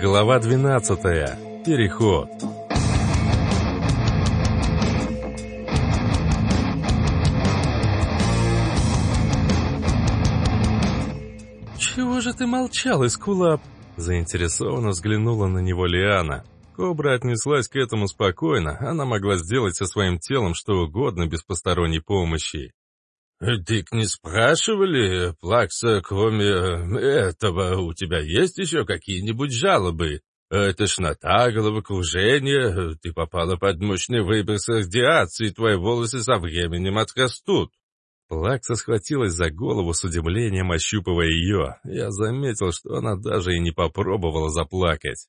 Глава 12. Переход. «Чего же ты молчал, Искулап?» Заинтересованно взглянула на него Лиана. Кобра отнеслась к этому спокойно, она могла сделать со своим телом что угодно без посторонней помощи. «Дик не спрашивали, Плакса, кроме этого, у тебя есть еще какие-нибудь жалобы? Тошнота, головокружение, ты попала под мощный выброс радиации, твои волосы со временем отрастут». Плакса схватилась за голову с удивлением, ощупывая ее. Я заметил, что она даже и не попробовала заплакать.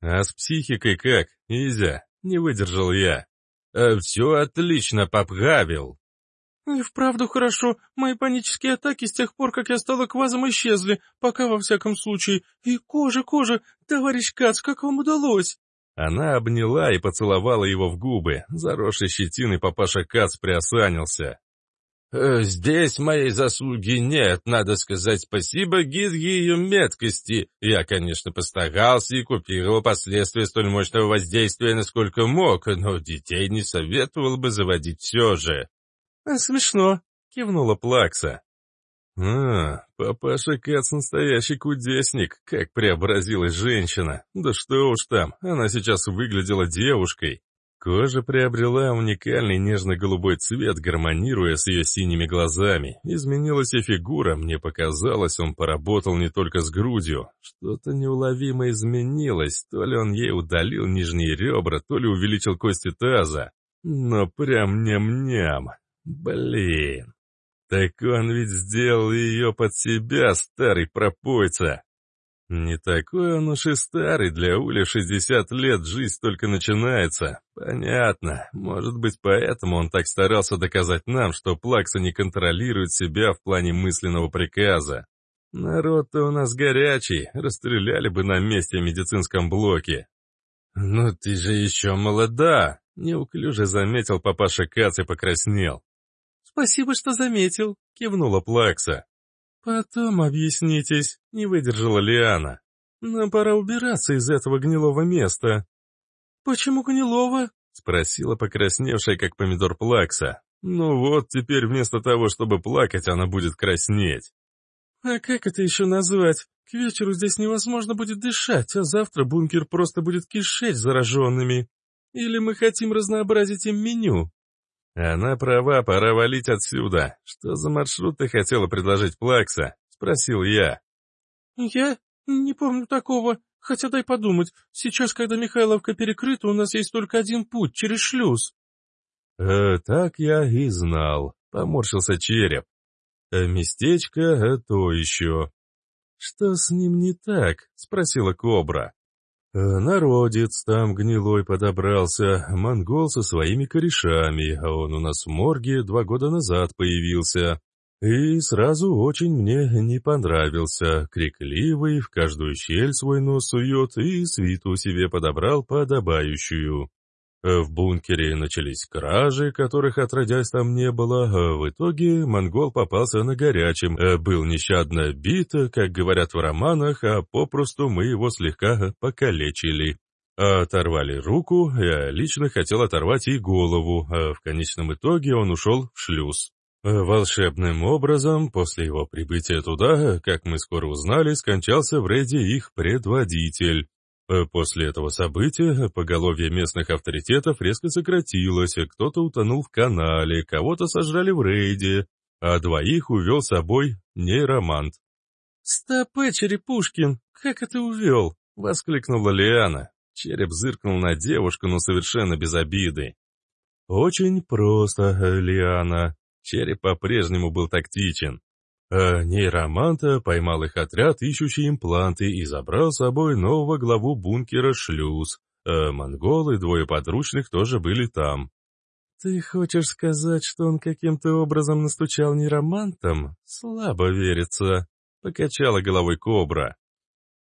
«А с психикой как, Изя?» — не выдержал я. «Все отлично поправил», «И вправду хорошо. Мои панические атаки с тех пор, как я стала квазом, исчезли. Пока, во всяком случае. И кожа, кожа. Товарищ Кац, как вам удалось?» Она обняла и поцеловала его в губы. Заросший щетиной папаша Кац приосанился. «Э, «Здесь моей заслуги нет, надо сказать спасибо Гидге ее меткости. Я, конечно, постарался и купировал последствия столь мощного воздействия, насколько мог, но детей не советовал бы заводить все же». А, «Смешно», — кивнула Плакса. «А, папаша Кац настоящий кудесник, как преобразилась женщина. Да что уж там, она сейчас выглядела девушкой. Кожа приобрела уникальный нежно-голубой цвет, гармонируя с ее синими глазами. Изменилась и фигура, мне показалось, он поработал не только с грудью. Что-то неуловимо изменилось, то ли он ей удалил нижние ребра, то ли увеличил кости таза. Но прям ням-ням. Блин. Так он ведь сделал ее под себя, старый пропойца. Не такой он уж и старый, для Уля 60 лет жизнь только начинается. Понятно, может быть поэтому он так старался доказать нам, что Плакса не контролирует себя в плане мысленного приказа. Народ-то у нас горячий, расстреляли бы на месте в медицинском блоке. «Ну ты же еще молода!» — неуклюже заметил папаша Кац и покраснел. «Спасибо, что заметил», — кивнула Плакса. «Потом объяснитесь», — не выдержала Лиана. «Нам пора убираться из этого гнилого места». «Почему гнилого?» — спросила покрасневшая, как помидор Плакса. «Ну вот, теперь вместо того, чтобы плакать, она будет краснеть». «А как это еще назвать? К вечеру здесь невозможно будет дышать, а завтра бункер просто будет кишеть зараженными. Или мы хотим разнообразить им меню?» «Она права, пора валить отсюда. Что за маршрут ты хотела предложить Плакса?» — спросил я. «Я не помню такого. Хотя дай подумать. Сейчас, когда Михайловка перекрыта, у нас есть только один путь, через шлюз». «Э, «Так я и знал», — поморщился череп. «Э, «Местечко — э, то еще». «Что с ним не так?» — спросила Кобра. Э, «Народец там гнилой подобрался, монгол со своими корешами, а он у нас в морге два года назад появился. И сразу очень мне не понравился, крикливый, в каждую щель свой нос сует и свиту себе подобрал подобающую. Э, в бункере начались кражи, которых отродясь там не было, а в итоге монгол попался на горячем, э, был нещадно бит, как говорят в романах, а попросту мы его слегка покалечили. Оторвали руку, я лично хотел оторвать и голову, а в конечном итоге он ушел в шлюз. Волшебным образом, после его прибытия туда, как мы скоро узнали, скончался в рейде их предводитель. Э, после этого события поголовье местных авторитетов резко сократилось, кто-то утонул в канале, кого-то сожрали в рейде, а двоих увел с собой нейромант. «Стопэ, Черепушкин, как это увел?» — воскликнула Лиана. Череп зыркнул на девушку, но совершенно без обиды. «Очень просто, Лиана». Череп по-прежнему был тактичен. А нейроманта поймал их отряд, ищущий импланты, и забрал с собой нового главу бункера Шлюз. А монголы, двое подручных, тоже были там. «Ты хочешь сказать, что он каким-то образом настучал нейромантом? Слабо верится», — покачала головой Кобра.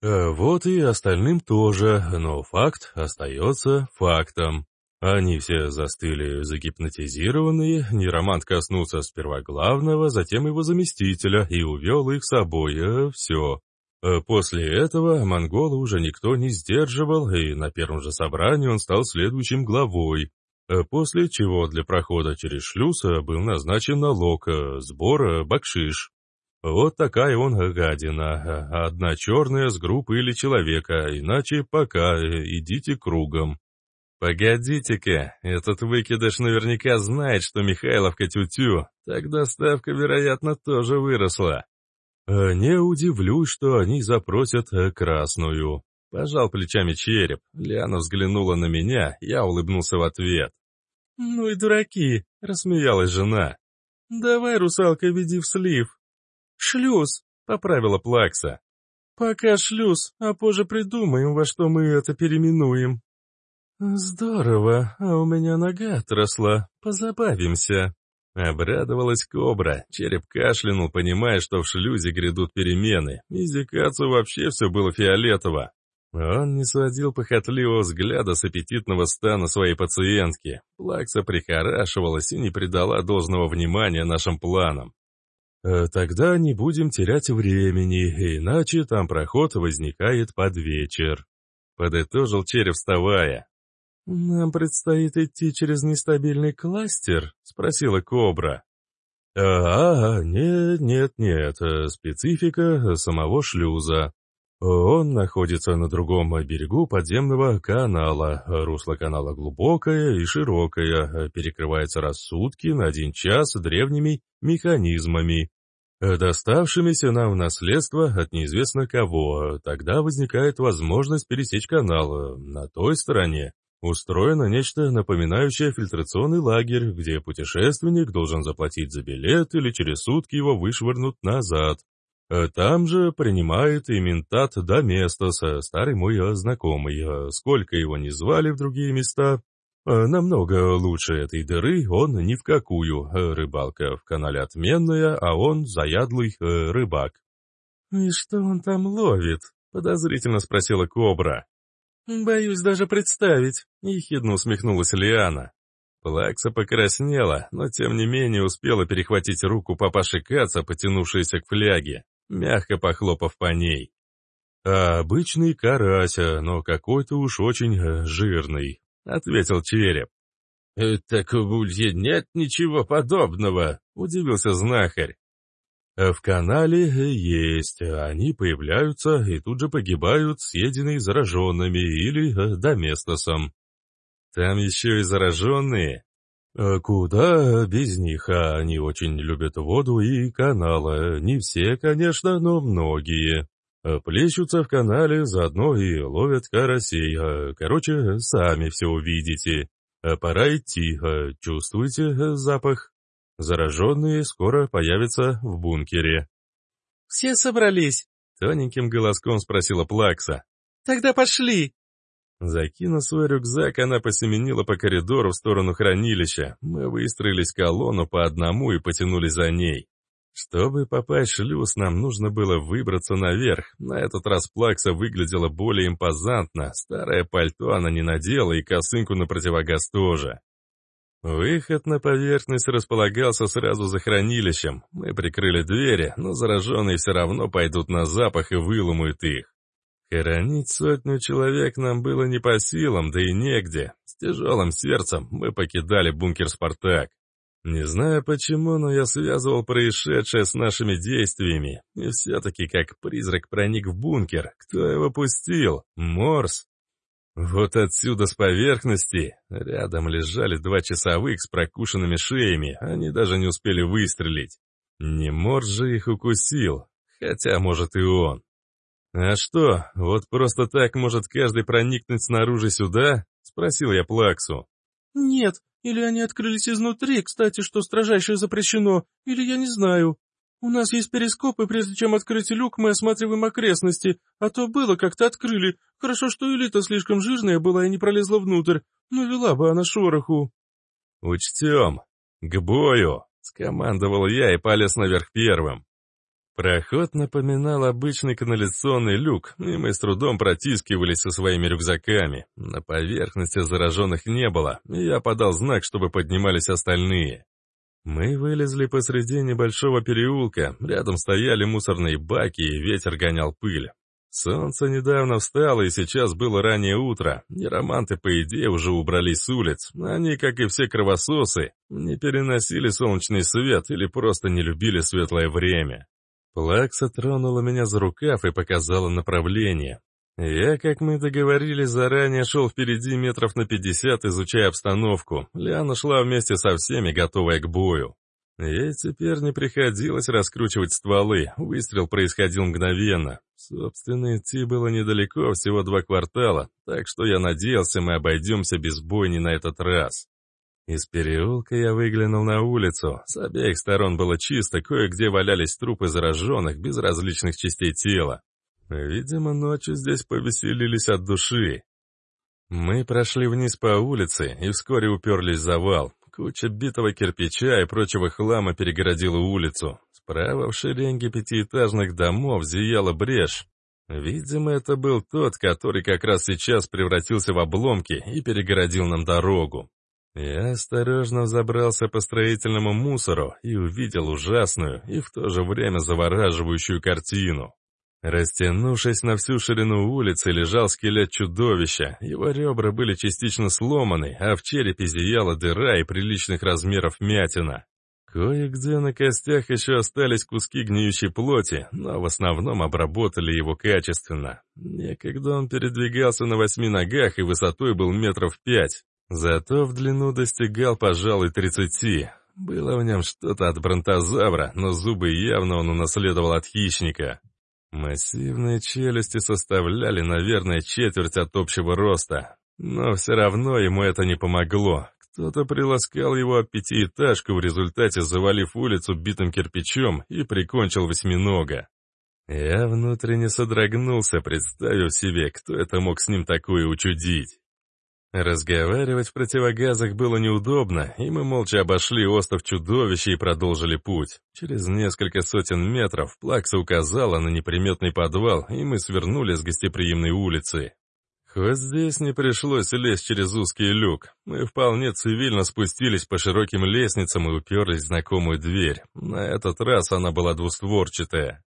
А вот и остальным тоже, но факт остается фактом. Они все застыли загипнотизированные, Неромант коснулся сперва главного, затем его заместителя и увел их с собой, э, все. Э, после этого монгола уже никто не сдерживал, и на первом же собрании он стал следующим главой, э, после чего для прохода через шлюз был назначен налог, сбор бакшиш. Вот такая он гадина, одна черная с группы или человека, иначе пока идите кругом. «Погодите-ка, этот выкидыш наверняка знает, что Михайловка тю-тю, тогда ставка, вероятно, тоже выросла. А не удивлюсь, что они запросят э, красную». Пожал плечами череп, Лиана взглянула на меня, я улыбнулся в ответ. «Ну и дураки!» — рассмеялась жена. «Давай, русалка, веди в слив». «Шлюз!» — поправила Плакса. «Пока шлюз, а позже придумаем, во что мы это переименуем». «Здорово, а у меня нога отросла. Позабавимся». Обрадовалась кобра, череп кашлянул, понимая, что в шлюзе грядут перемены, и Зикацу вообще все было фиолетово. Он не сводил похотливого взгляда с аппетитного стана своей пациентки. Плакса прихорашивалась и не придала должного внимания нашим планам. «Э, «Тогда не будем терять времени, иначе там проход возникает под вечер», — подытожил череп, вставая. «Нам предстоит идти через нестабильный кластер?» — спросила Кобра. «А, нет, нет, нет, специфика самого шлюза. Он находится на другом берегу подземного канала. Русло канала глубокое и широкое, перекрывается раз в сутки на один час древними механизмами, доставшимися нам в наследство от неизвестно кого. Тогда возникает возможность пересечь канал на той стороне, Устроено нечто напоминающее фильтрационный лагерь, где путешественник должен заплатить за билет или через сутки его вышвырнут назад. А там же принимает и ментат Доместос, старый мой знакомый. Сколько его не звали в другие места, намного лучше этой дыры он ни в какую. Рыбалка в канале отменная, а он заядлый рыбак. «И что он там ловит?» — подозрительно спросила Кобра. «Боюсь даже представить», — ехидно усмехнулась Лиана. Плакса покраснела, но тем не менее успела перехватить руку папаши Каца, потянувшейся к фляге, мягко похлопав по ней. «А обычный карась, но какой-то уж очень э, жирный», — ответил череп. «Э, «Так в улье нет ничего подобного», — удивился знахарь. Э, в канале э, есть, они появляются и тут же погибают, съеденные зараженными или э, доместосом. Там еще и зараженные. Куда без них, они очень любят воду и каналы. Не все, конечно, но многие. Плещутся в канале, заодно и ловят карасей. Короче, сами все увидите. Пора идти. Чувствуете запах? Зараженные скоро появятся в бункере. «Все собрались?» — тоненьким голоском спросила Плакса. «Тогда пошли!» Закинув свой рюкзак, она посеменила по коридору в сторону хранилища. Мы выстроились в колонну по одному и потянулись за ней. Чтобы попасть в шлюз, нам нужно было выбраться наверх. На этот раз Плакса выглядела более импозантно. Старое пальто она не надела и косынку на противогаз тоже. Выход на поверхность располагался сразу за хранилищем. Мы прикрыли двери, но зараженные все равно пойдут на запах и выломают их. Хоронить сотню человек нам было не по силам, да и негде. С тяжелым сердцем мы покидали бункер «Спартак». Не знаю почему, но я связывал происшедшее с нашими действиями. И все-таки как призрак проник в бункер. Кто его пустил? Морс? Вот отсюда с поверхности рядом лежали два часовых с прокушенными шеями, они даже не успели выстрелить. Не Мор же их укусил, хотя, может, и он. «А что, вот просто так может каждый проникнуть снаружи сюда?» — спросил я Плаксу. «Нет, или они открылись изнутри, кстати, что строжайше запрещено, или я не знаю. «У нас есть перископ, и прежде чем открыть люк, мы осматриваем окрестности, а то было, как-то открыли. Хорошо, что элита слишком жирная была и не пролезла внутрь, но вела бы она шороху». «Учтем. К бою!» — скомандовал я и полез наверх первым. Проход напоминал обычный канализационный люк, и мы с трудом протискивались со своими рюкзаками. На поверхности зараженных не было, и я подал знак, чтобы поднимались остальные. Мы вылезли посреди небольшого переулка, рядом стояли мусорные баки, и ветер гонял пыль. Солнце недавно встало, и сейчас было раннее утро. Нероманты, по идее, уже убрались с улиц. Они, как и все кровососы, не переносили солнечный свет или просто не любили светлое время. Плакса тронула меня за рукав и показала направление. Я, как мы договорились заранее, шел впереди метров на пятьдесят, изучая обстановку. Лиана шла вместе со всеми, готовая к бою. Ей теперь не приходилось раскручивать стволы, выстрел происходил мгновенно. Собственно, идти было недалеко, всего два квартала, так что я надеялся, мы обойдемся без бойни на этот раз. Из переулка я выглянул на улицу. С обеих сторон было чисто, кое-где валялись трупы зараженных, без различных частей тела. Видимо, ночью здесь повеселились от души. Мы прошли вниз по улице и вскоре уперлись в завал. Куча битого кирпича и прочего хлама перегородила улицу. Справа в шеренге пятиэтажных домов зияла брешь. Видимо, это был тот, который как раз сейчас превратился в обломки и перегородил нам дорогу. Я осторожно забрался по строительному мусору и увидел ужасную и в то же время завораживающую картину. Растянувшись на всю ширину улицы, лежал скелет чудовища. Его ребра были частично сломаны, а в черепе зияла дыра и приличных размеров мятина. Кое-где на костях еще остались куски гниющей плоти, но в основном обработали его качественно. Некогда он передвигался на восьми ногах и высотой был метров пять. Зато в длину достигал, пожалуй, тридцати. Было в нем что-то от бронтозавра, но зубы явно он унаследовал от хищника. Массивные челюсти составляли, наверное, четверть от общего роста. Но все равно ему это не помогло. Кто-то приласкал его от пятиэтажку, в результате завалив улицу битым кирпичом и прикончил восьминога. Я внутренне содрогнулся, представив себе, кто это мог с ним такое учудить. Разговаривать в противогазах было неудобно, и мы молча обошли остров чудовища и продолжили путь. Через несколько сотен метров Плакса указала на неприметный подвал, и мы свернули с гостеприимной улицы. Хоть здесь не пришлось лезть через узкий люк, мы вполне цивильно спустились по широким лестницам и уперлись в знакомую дверь. На этот раз она была двустворчатая.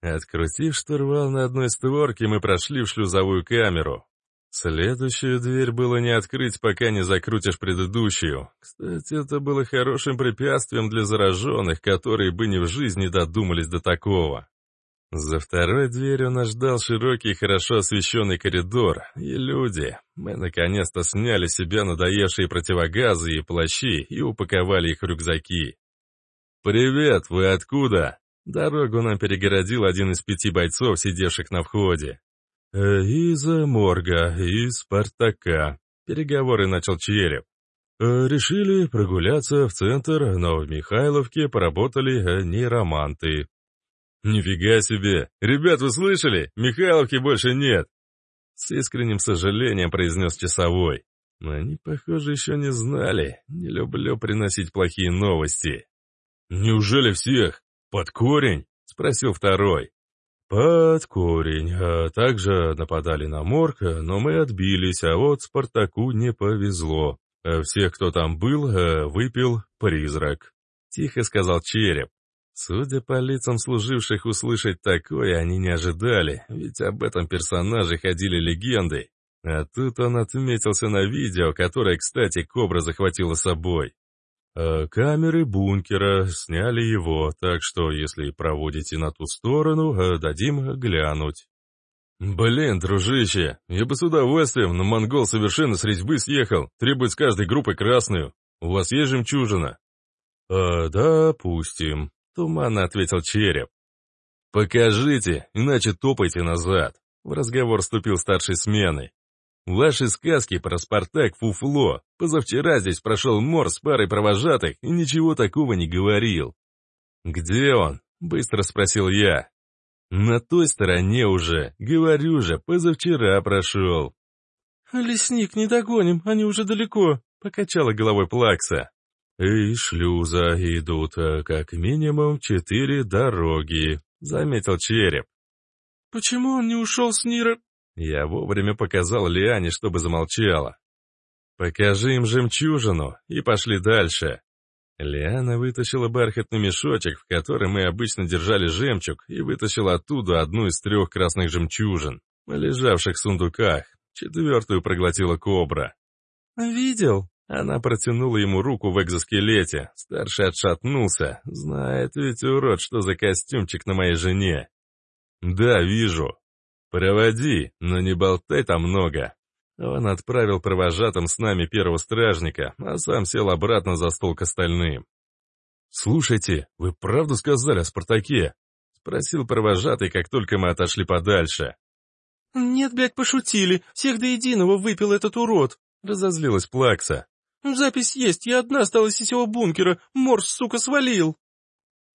Открутив штурвал на одной створке, мы прошли в шлюзовую камеру. Следующую дверь было не открыть, пока не закрутишь предыдущую. Кстати, это было хорошим препятствием для зараженных, которые бы ни в жизни додумались до такого. За второй дверью нас ждал широкий, хорошо освещенный коридор, и люди. Мы наконец-то сняли себя надоевшие противогазы и плащи и упаковали их в рюкзаки. «Привет, вы откуда?» Дорогу нам перегородил один из пяти бойцов, сидевших на входе. Э, «Из морга, из Спартака», — переговоры начал Череп. Э, «Решили прогуляться в центр, но в Михайловке поработали э, нейроманты». «Нифига себе! Ребят, вы слышали? Михайловки больше нет!» С искренним сожалением произнес часовой. Они, похоже, еще не знали. Не люблю приносить плохие новости. «Неужели всех? Под корень?» — спросил второй. Под корень. А также нападали на морг, но мы отбились, а вот Спартаку не повезло. А всех, кто там был, э, выпил призрак. Тихо сказал череп. Судя по лицам служивших услышать такое, они не ожидали, ведь об этом персонаже ходили легенды. А тут он отметился на видео, которое, кстати, Кобра захватила с собой. Э, камеры бункера сняли его, так что если проводите на ту сторону, э, дадим глянуть. «Блин, дружище, я бы с удовольствием, но монгол совершенно с резьбы съехал, требует с каждой группы красную. У вас есть жемчужина?» «Э, допустим», — туманно ответил череп. «Покажите, иначе топайте назад», — в разговор вступил старший смены. Ваши сказки про Спартак фуфло. Позавчера здесь прошел мор с парой провожатых и ничего такого не говорил. «Где он?» — быстро спросил я. «На той стороне уже. Говорю же, позавчера прошел». «Лесник, не догоним, они уже далеко», — покачала головой Плакса. «И шлюза идут э, как минимум четыре дороги», — заметил череп. «Почему он не ушел с Нира?» Я вовремя показал Лиане, чтобы замолчала. «Покажи им жемчужину» и пошли дальше. Лиана вытащила бархатный мешочек, в котором мы обычно держали жемчуг, и вытащила оттуда одну из трех красных жемчужин, лежавших в сундуках. Четвертую проглотила кобра. «Видел?» Она протянула ему руку в экзоскелете. Старший отшатнулся. Знает ведь урод, что за костюмчик на моей жене. «Да, вижу. Проводи, но не болтай там много». Он отправил провожатым с нами первого стражника, а сам сел обратно за стол к остальным. «Слушайте, вы правду сказали о Спартаке?» — спросил провожатый, как только мы отошли подальше. «Нет, блядь, пошутили. Всех до единого выпил этот урод», — разозлилась Плакса. «Запись есть, я одна осталась из его бункера. Морс, сука, свалил».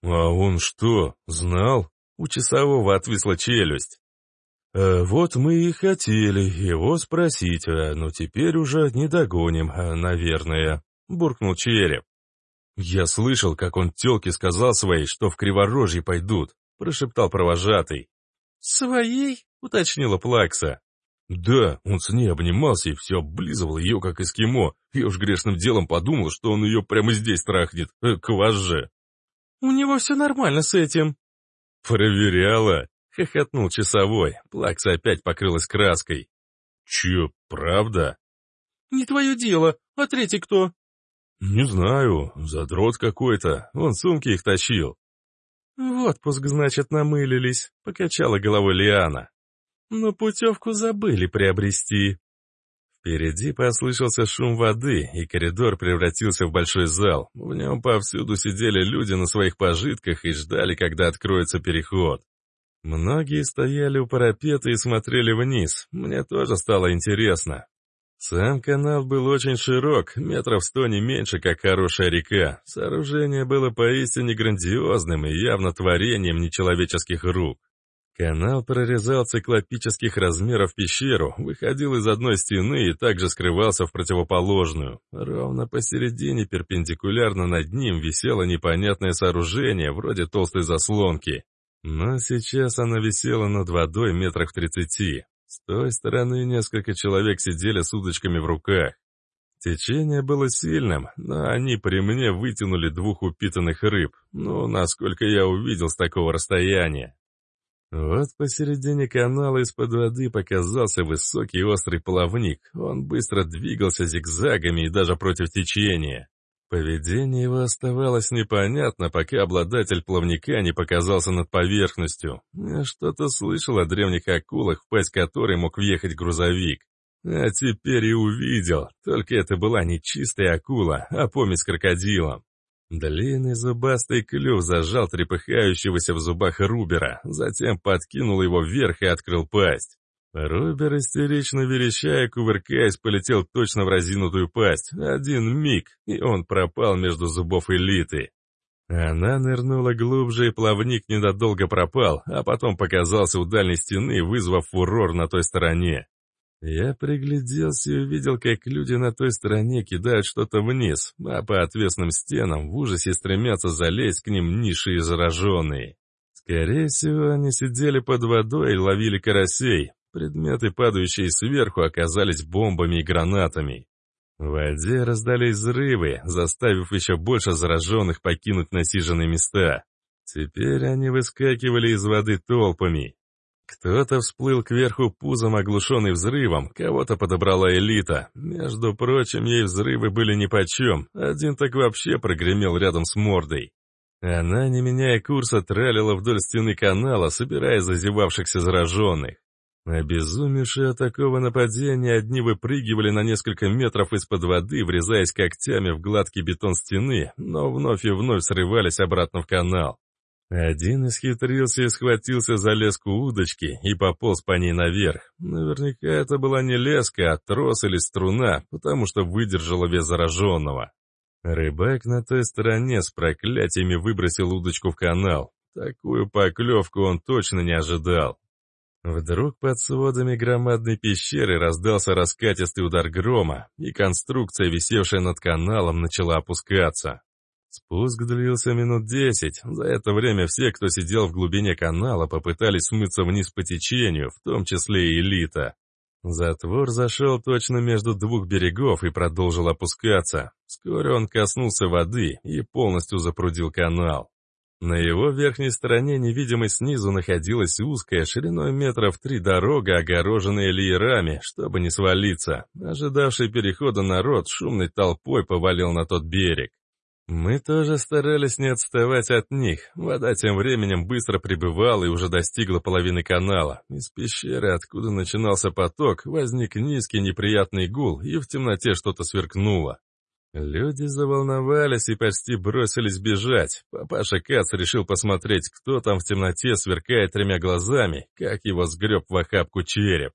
«А он что, знал?» У часового отвисла челюсть. «Э, «Вот мы и хотели его спросить, э, но теперь уже не догоним, э, наверное», — буркнул череп. «Я слышал, как он тёлке сказал своей, что в Криворожье пойдут», — прошептал провожатый. «Своей?» — уточнила Плакса. «Да, он с ней обнимался и все облизывал ее, как эскимо. Я уж грешным делом подумал, что он ее прямо здесь трахнет. К вас же!» «У него все нормально с этим». «Проверяла?» — хохотнул часовой. Плакса опять покрылась краской. «Че, правда?» «Не твое дело. А третий кто?» «Не знаю. Задрот какой-то. Он сумки их тащил». «В отпуск, значит, намылились», — покачала головой Лиана. «Но путевку забыли приобрести». Впереди послышался шум воды, и коридор превратился в большой зал. В нем повсюду сидели люди на своих пожитках и ждали, когда откроется переход. Многие стояли у парапета и смотрели вниз. Мне тоже стало интересно. Сам канал был очень широк, метров сто не меньше, как хорошая река. Сооружение было поистине грандиозным и явно творением нечеловеческих рук. Канал прорезал циклопических размеров пещеру, выходил из одной стены и также скрывался в противоположную. Ровно посередине, перпендикулярно над ним, висело непонятное сооружение, вроде толстой заслонки. Но сейчас оно висело над водой метрах в тридцати. С той стороны несколько человек сидели с удочками в руках. Течение было сильным, но они при мне вытянули двух упитанных рыб, ну, насколько я увидел с такого расстояния. Вот посередине канала из-под воды показался высокий острый плавник. Он быстро двигался зигзагами и даже против течения. Поведение его оставалось непонятно, пока обладатель плавника не показался над поверхностью. Я что-то слышал о древних акулах, в пасть которой мог въехать грузовик. А теперь и увидел, только это была не чистая акула, а помесь с крокодилом. Длинный зубастый клюв зажал трепыхающегося в зубах Рубера, затем подкинул его вверх и открыл пасть. Рубер, истерично верещая, кувыркаясь, полетел точно в разинутую пасть. Один миг, и он пропал между зубов элиты. Она нырнула глубже, и плавник недолго пропал, а потом показался у дальней стены, вызвав фурор на той стороне. Я пригляделся и увидел, как люди на той стороне кидают что-то вниз, а по отвесным стенам в ужасе стремятся залезть к ним ниши и зараженные. Скорее всего, они сидели под водой и ловили карасей. Предметы, падающие сверху, оказались бомбами и гранатами. В воде раздались взрывы, заставив еще больше зараженных покинуть насиженные места. Теперь они выскакивали из воды толпами. Кто-то всплыл кверху пузом, оглушенный взрывом, кого-то подобрала элита. Между прочим, ей взрывы были нипочем, один так вообще прогремел рядом с мордой. Она, не меняя курса, тралила вдоль стены канала, собирая зазевавшихся зараженных. Обезумевшие от такого нападения, одни выпрыгивали на несколько метров из-под воды, врезаясь когтями в гладкий бетон стены, но вновь и вновь срывались обратно в канал. Один исхитрился и схватился за леску удочки и пополз по ней наверх. Наверняка это была не леска, а трос или струна, потому что выдержала вес зараженного. Рыбак на той стороне с проклятиями выбросил удочку в канал. Такую поклевку он точно не ожидал. Вдруг под сводами громадной пещеры раздался раскатистый удар грома, и конструкция, висевшая над каналом, начала опускаться. Спуск длился минут десять. За это время все, кто сидел в глубине канала, попытались смыться вниз по течению, в том числе и элита. Затвор зашел точно между двух берегов и продолжил опускаться. Вскоре он коснулся воды и полностью запрудил канал. На его верхней стороне, невидимой снизу, находилась узкая, шириной метров три дорога, огороженная леерами, чтобы не свалиться. Ожидавший перехода народ шумной толпой повалил на тот берег. Мы тоже старались не отставать от них. Вода тем временем быстро прибывала и уже достигла половины канала. Из пещеры, откуда начинался поток, возник низкий неприятный гул, и в темноте что-то сверкнуло. Люди заволновались и почти бросились бежать. Папаша Кац решил посмотреть, кто там в темноте сверкает тремя глазами, как его сгреб в охапку череп.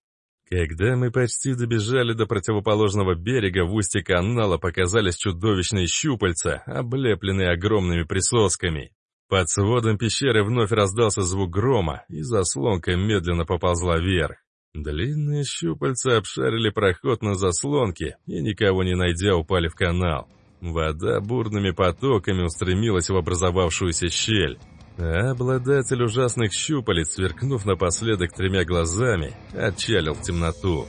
Когда мы почти добежали до противоположного берега, в устье канала показались чудовищные щупальца, облепленные огромными присосками. Под сводом пещеры вновь раздался звук грома, и заслонка медленно поползла вверх. Длинные щупальца обшарили проход на заслонке и, никого не найдя, упали в канал. Вода бурными потоками устремилась в образовавшуюся щель. А обладатель ужасных щупалец, сверкнув напоследок тремя глазами, отчалил в темноту.